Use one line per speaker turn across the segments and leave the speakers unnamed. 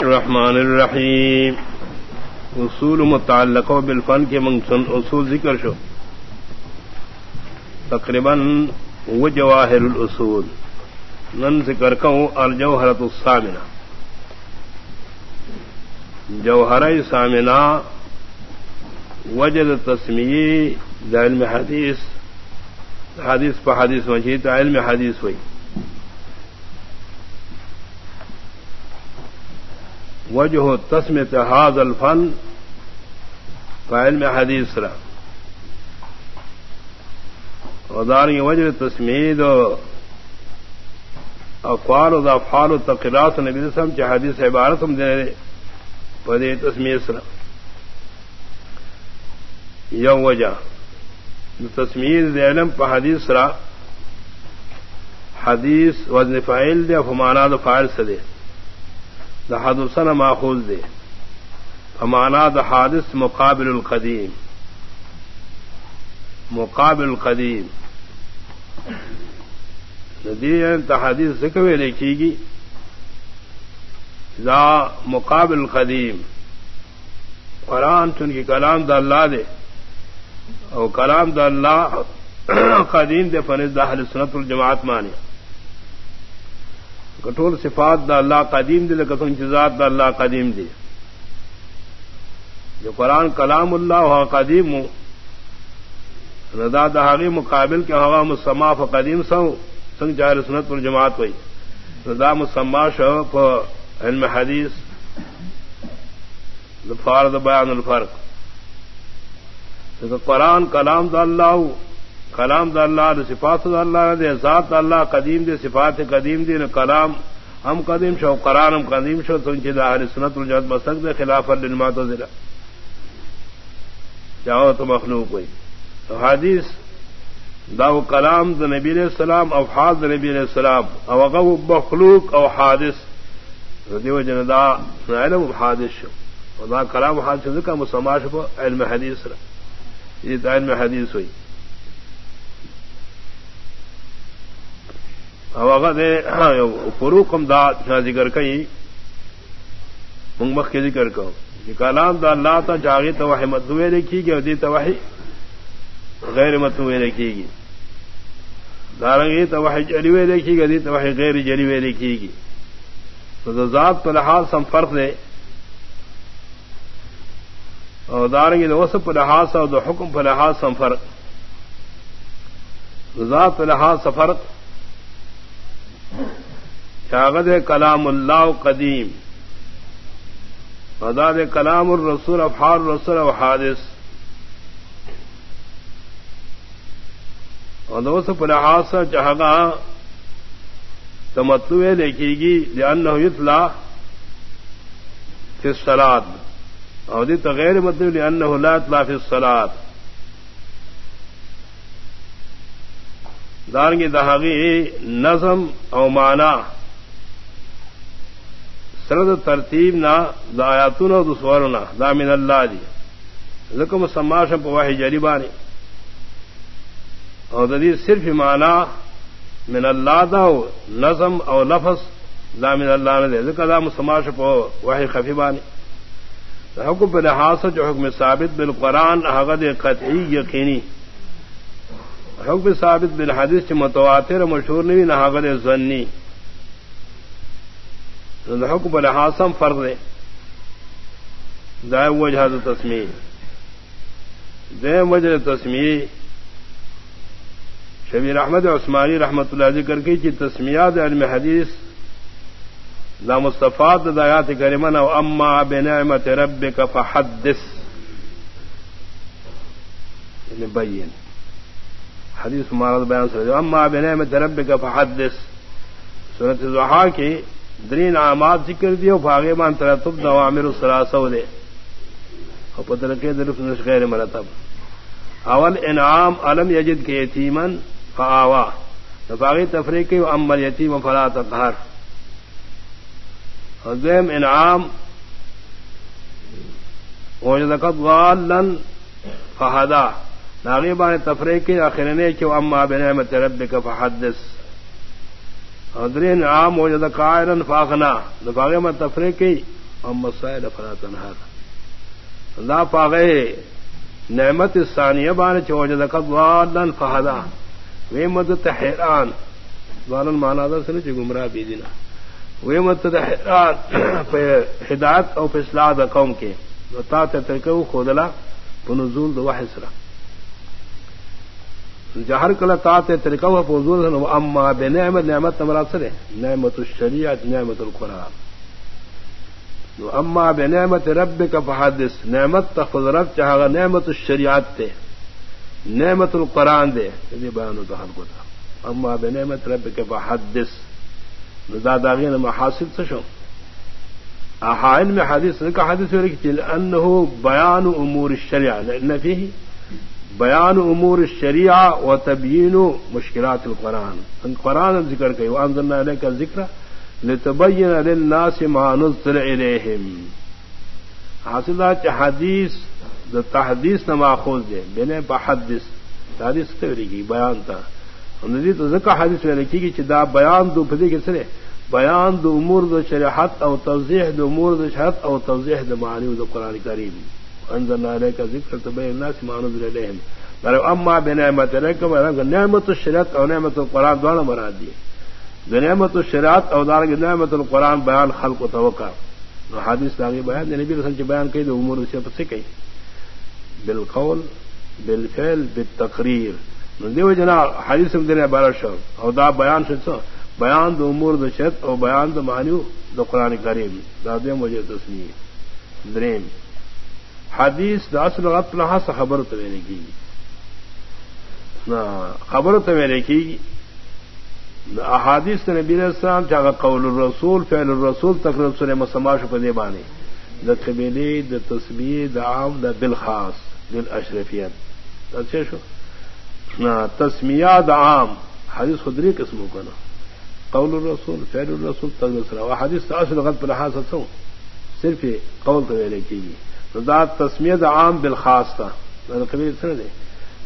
الرحمن الرحیم۔ اصول متعلق بالفن کے منگسن اصول ذکر شو۔ تقریباً وہ جواہر الاصول۔ نن ذکر کہوں الجوہرت السامنہ جوہر سامنا وجد تسمی علم حدیث۔ حدیث پہ حدیث مجید، علم حدیث ہوئی۔ وجہ تسمت حاض الفن فعل میں حدیث را ادار وجہ تسمید اقوال و افعال و تقرات نبی رسم چاہ حدیث عبارت ہم دے پدے تسمیس را یو وجہ تسمید دے علم پہ حدیث را حدیث وزن فائل دے فمانا دو فائل سے دے دا حدثن ماخوذ دے۔ فمانا دا حادث مقابل القدیم۔ مقابل القدیم۔ ندی یعنی حدیث ذکر لکھی گی دا مقابل القدیم۔ قرآن چن کی کلام دا اللہ دے۔ اور کلام دا اللہ قدیم دے فنز دا حل سنت الجماعت مانی کٹور صفات دا اللہ قدیم دے لکتن چیزات دا اللہ قدیم دے جو قرآن کلام اللہ ہوا قدیم ردا دہاغی مقابل کے ہوا مسما ف قدیم سو سنگ جاہر سنت پر جماعت ہوئی۔ ردا مسما شو علم حدیث فارد بیان الفرق۔ قرآن کلام دا اللہ کلام دا اللہ صفات دا اللہ دے ذات دا اللہ قدیم دے صفات قدیم دے کلام ہم قدیم شو، قرآن ہم قدیم شو تم چیز اہل سنت الجد مسک دے خلاف النمات و ذرا جاؤ تو مخلوق ہوئی۔ تو حدیث داو کلام دا نبی علیہ السلام، او حاد دا نبی علیہ السلام، او اغو مخلوق او حادث۔ دیو جن دا علم حادث شو۔ و دا کلام حادث شو، ذکر مسلمان شو، علم حدیث را۔ یہ علم حدیث ہوئی۔ فروخم دا ذکر کئی منگمخ کے ذکر کو کلام مطلب مطلب دا اللہ تا جاگی تو وہ متوے لکھی گی ادی تو غیر متوے لکھی گی دارنگی تو وہ جلیوے لکھی گی ادی تو غیر جلیوے لکھی گی تو ذات پر لحاظ سم فرق دے اور دارنگی تو وسط پر لحاظ اور حکم پر لحاظ سم فرق. ذات پر لحاظ سفرق شاغد کلام اللہ قدیم اداد کلام الرسول افحار رسول و حادث۔ ادوس پلحاظ چہگا تمتو لکھے گی جان اطلا فی سلاد اودی تغیر مطلب لأنه لا اطلاع فی الصلاة۔ دارنگی دہاگی نظم او مانا سرد ترتیب نہ دایاتون دسورنا دامن اللہ دی. زکم سماش پواہ جریبانی اور ددی صرف مانا من اللہ دا نظم او لفظ دامن اللہ نے دے ذکر دام سماش پو واہ خفی بانی. حکم لحاظ جو حکم ثابت بالقرآن حغد قطعی یقینی. حکم ثابت بالحدیث چ متواتر مشہور نہیں نہ حغد ضنی حکم لحاظم فرق دے. دائم وجہ تسمی دائم وجہ تسمی شبیر احمد عثمانی رحمت اللہ ذکر کی کہ تسمیات علم حدیث دا مصطفات دایات کریمن او اما بنعمت ربک فحدث. یعنی بین. حدیث مارد بیان سر اما بنعمت ربک فحدث۔ سورت زحا کی درین آماد ذکر دیو فاغے مان ترتب نوامر السلاسو دے۔ اور پتر کے درف نش غیر مرتب۔ اول، انعام علم یجد کے یتیمن فآوا۔ فاغی تفریقی و امل یتیم فلا تقہر۔ اور دویم، انعام وجدکت غالن فہدا۔ ناغیبان تفریقی آخرنے کی اما بنعمت ربک فحدث. ادرین عام ہو جاتا کائرن فاخنا دفاغ میں تفریح کی ام مسائل فلا تنہر لا پاگئے نعمت ثانیہ بان چوجد قضوالن فہدا. ویمت تحیران والن مانا دا سنے چی گمراہ بھی دینا. ویمت تحیران پہ ہدایت او پہ اصلاح دا قوم کے. تا تے ترکو خودلا پنزول دا وحی سرہ جہر کلا تا تے ترکو پنزول اما بے نعمت نعمت نمرات نعمت الشریعت، نعمت القرآن۔ اما بے نعمت رب کا فحادث نعمت تخذ رب چاہا نعمت الشریعت تے۔ نعمت القرآن دے۔ یہ بیان ہوتا حل کو تھا۔ اما بے نعمت رب کے فحادث داداغی نے محاصل سے شو۔ احائن میں حادث نے کہا حادث ہو رہی انہو بیان امور الشریعہ۔ نفی بیان امور الشریعہ و تبیین مشکلات القرآن۔ قرآن ذکر کئی وانزلنا علیہ کا ذکر لتبین للناس ما نزل الیہم۔ حاصل حدیث، دا تحدیث نہ ماخوذ دے، بنے بحدث تحدیث تیری کی، بیان تھا ندی تو زکا حدیث میں لکھی کہ دا بیان دو پھدی کے سرے۔ بیان دو امور دو شریحت او توضیح دو امور دو شریحت او توضیح دو معنی دو قرآن کریم۔ انزلنا علیکا ذکر تبین الناس ما نزل الیہم اما بنعمت علیکم نعمت الشریعت او نعمت القرآن دوانا مراد دیئے نعمت الشریعت اودار کی نعمت القرآن بیان خلق و توقع حادث داغی بیان نبی رسن کی بیان کہی تو امور سے سے کہی بالقول، بالفعل بالتقریر دیو جنا حدیث میں دینے بارہ شو. او دا بیان سے بیان دو امور دو شت او بیان دو معنیو دو قرآن کریم دا دے مجھے تسمیہ دریم حدیث دا اصل غط لہا سے خبر تو میں نے کی خبر تو میں نے کی احادیث نبی السلام چاہ قول الرسول، فعل الرسول تقرب سر مسماش پہ دے بانے دا قبیلی دا تصویر دا عام دا دل خاص دل اشرفیت شو؟ تسمیہ دا عام. حدیث خدری قسموں کا نا قول الرسول، فعل الرسول تقرب سر حدیث تاثر غلط پر لحاظ ہوں صرف قول تو میرے کی دا تسمیہ دا عام بالخاص تھا قبیل سر دے.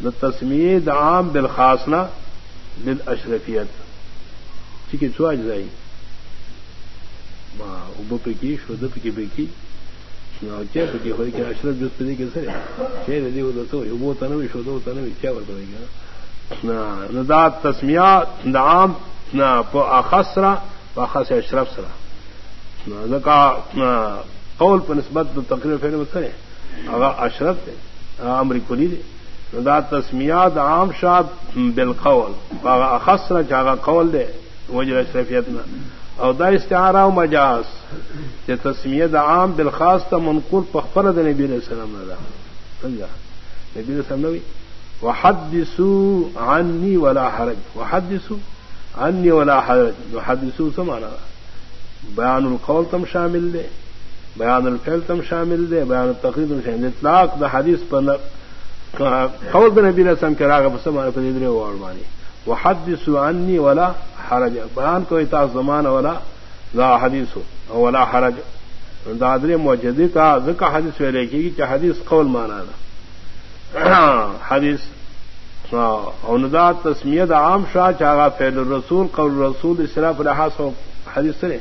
دا تسمیہ دا عام بالخاص نا دل اشرفیت چکی چو آج جائی ابو پکی شود پکی پکی چه پکی خود که اشرف جس پدی که سره چه ردی و دتو ابو تنوی شود و تنوی چه ورته ویګا نه دا تسمیات د عام نه په اخسرا اخس اشرف سره نه ځکه قول په نسبت د تقریر فعل مسره هغه اشرف دی امر کلی دی دا تسمیات عام شاد بالقول هغه اخسرا چې قول دی وجر اشرفیت نہ۔ او دا استعارہ و مجاز کہ تسمیت عام بالخاص تا منقول پخفر دا نبی علیہ السلام نہ دا۔ سمجھا؟ نبی علیہ السلام نوی وحدثوا عنی ولا حرج۔ وحدثوا عنی ولا حرج۔ وحدثوا سمانا بیان القول تم شامل دے۔ بیان الفعل تم شامل دے، بیان التقریر تم شامل اطلاق دا حدیث پر قول دا نبی علیہ السلام کے راغب سمانا پر ادرے وارمانی وحدثوا عنی ولا حرج بیان کو اتا زمان والا لا حدیث ہو ولا حرج۔ دادر موجودی کا ذکا حدیث میں لکھے گی کہ حدیث قول مانا نا حدیث اوندا تسمیت عام شاہ چاہا فعل الرسول، قول الرسول اصطلاف الحاظ ہو حدیث سرے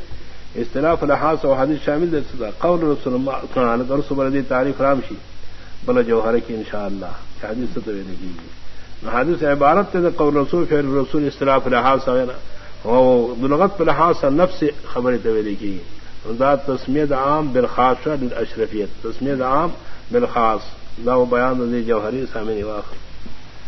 اصطلاف الحاظ و حدیث شامل دے سکتا قول رسول رسول تعریف رامشی بلا جوہر کی انشاءاللہ حدیث سے لکھی گی حادث عبارت تے قول رسول فعل رسول اصطلاف لحاظ وغیرہ او دلغت پر نفس خبر تویلی کی دا تسمیت عام بالخاص اشرفیت تسمیت عام بالخاص. دا بیان جوہری سامنے واخر